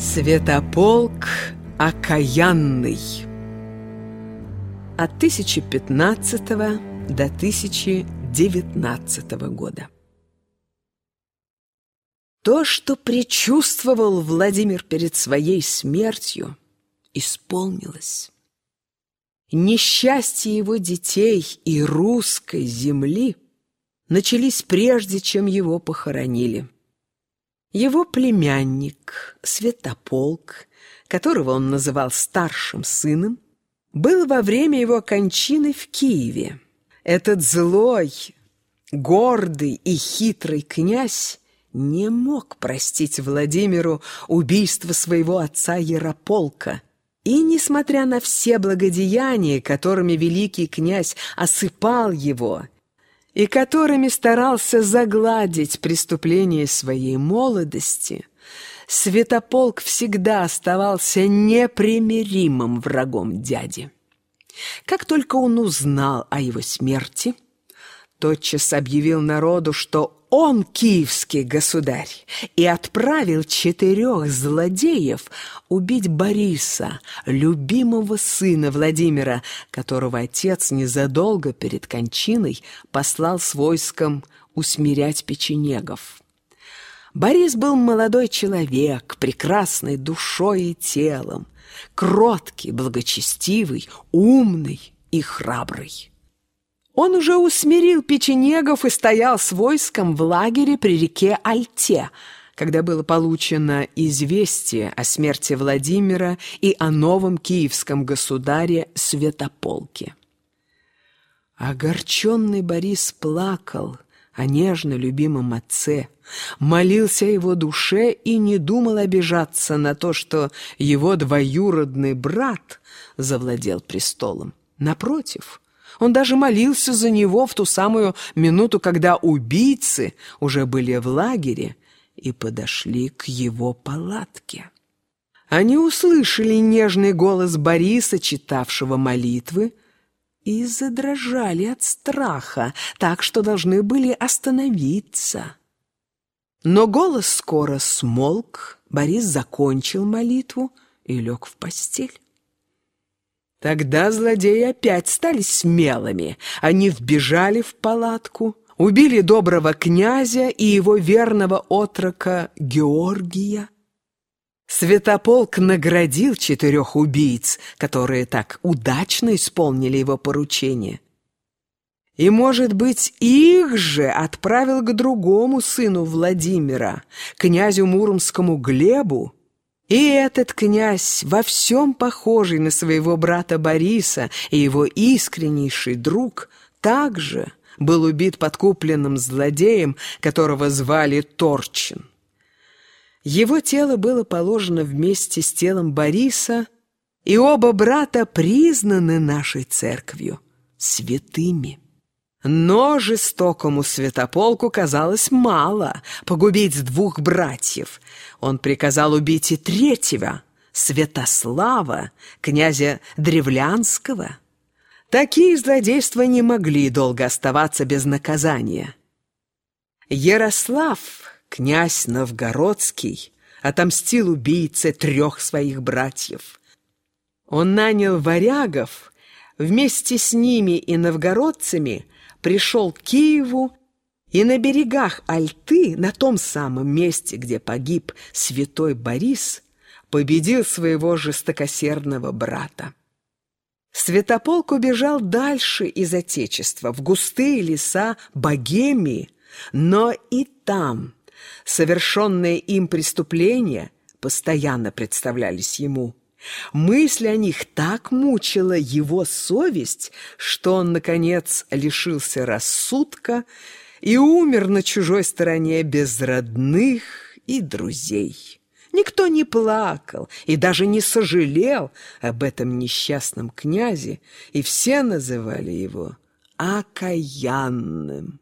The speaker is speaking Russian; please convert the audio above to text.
Святополк окаянный От 1015 до 1019 года То, что предчувствовал Владимир перед своей смертью, исполнилось. Несчастье его детей и русской земли начались прежде, чем его похоронили. Его племянник, Святополк, которого он называл старшим сыном, был во время его кончины в Киеве. Этот злой, гордый и хитрый князь не мог простить Владимиру убийство своего отца Ярополка. И, несмотря на все благодеяния, которыми великий князь осыпал его, и которыми старался загладить преступление своей молодости, Святополк всегда оставался непримиримым врагом дяди. Как только он узнал о его смерти, тотчас объявил народу, что он киевский государь и отправил четырех злодеев убить Бориса, любимого сына Владимира, которого отец незадолго перед кончиной послал с войском усмирять печенегов. Борис был молодой человек, прекрасной душой и телом, кроткий, благочестивый, умный и храбрый. Он уже усмирил печенегов и стоял с войском в лагере при реке Альте, когда было получено известие о смерти Владимира и о новом киевском государе Святополке. Огорченный Борис плакал о нежно любимом отце, молился о его душе и не думал обижаться на то, что его двоюродный брат завладел престолом. Напротив, он даже молился за него в ту самую минуту, когда убийцы уже были в лагере и подошли к его палатке. Они услышали нежный голос Бориса, читавшего молитвы, и задрожали от страха, так что должны были остановиться. Но голос скоро смолк, Борис закончил молитву и лег в постель. Тогда злодеи опять стали смелыми. Они вбежали в палатку, убили доброго князя и его верного отрока Георгия. Святополк наградил четырех убийц, которые так удачно исполнили его поручение. И, может быть, их же отправил к другому сыну Владимира, князю Муромскому Глебу, и этот князь, во всем похожий на своего брата Бориса и его искреннейший друг, также был убит подкупленным злодеем, которого звали Торчин. Его тело было положено вместе с телом Бориса, и оба брата признаны нашей церковью святыми. Но жестокому святополку казалось мало погубить двух братьев. Он приказал убить и третьего, Святослава, князя Древлянского. Такие злодейства не могли долго оставаться без наказания. Ярослав, князь Новгородский, отомстил убийце трех своих братьев. Он нанял варягов, вместе с ними и новгородцами пришел к Киеву и на берегах Альты, на том самом месте, где погиб святой Борис, победил своего жестокосердного брата. Святополк убежал дальше из Отечества, в густые леса Богемии, но и там совершенные им преступления постоянно представлялись ему – Мысль о них так мучила его совесть, что он, наконец, лишился рассудка и умер на чужой стороне без родных и друзей. Никто не плакал и даже не сожалел об этом несчастном князе, и все называли его окаянным.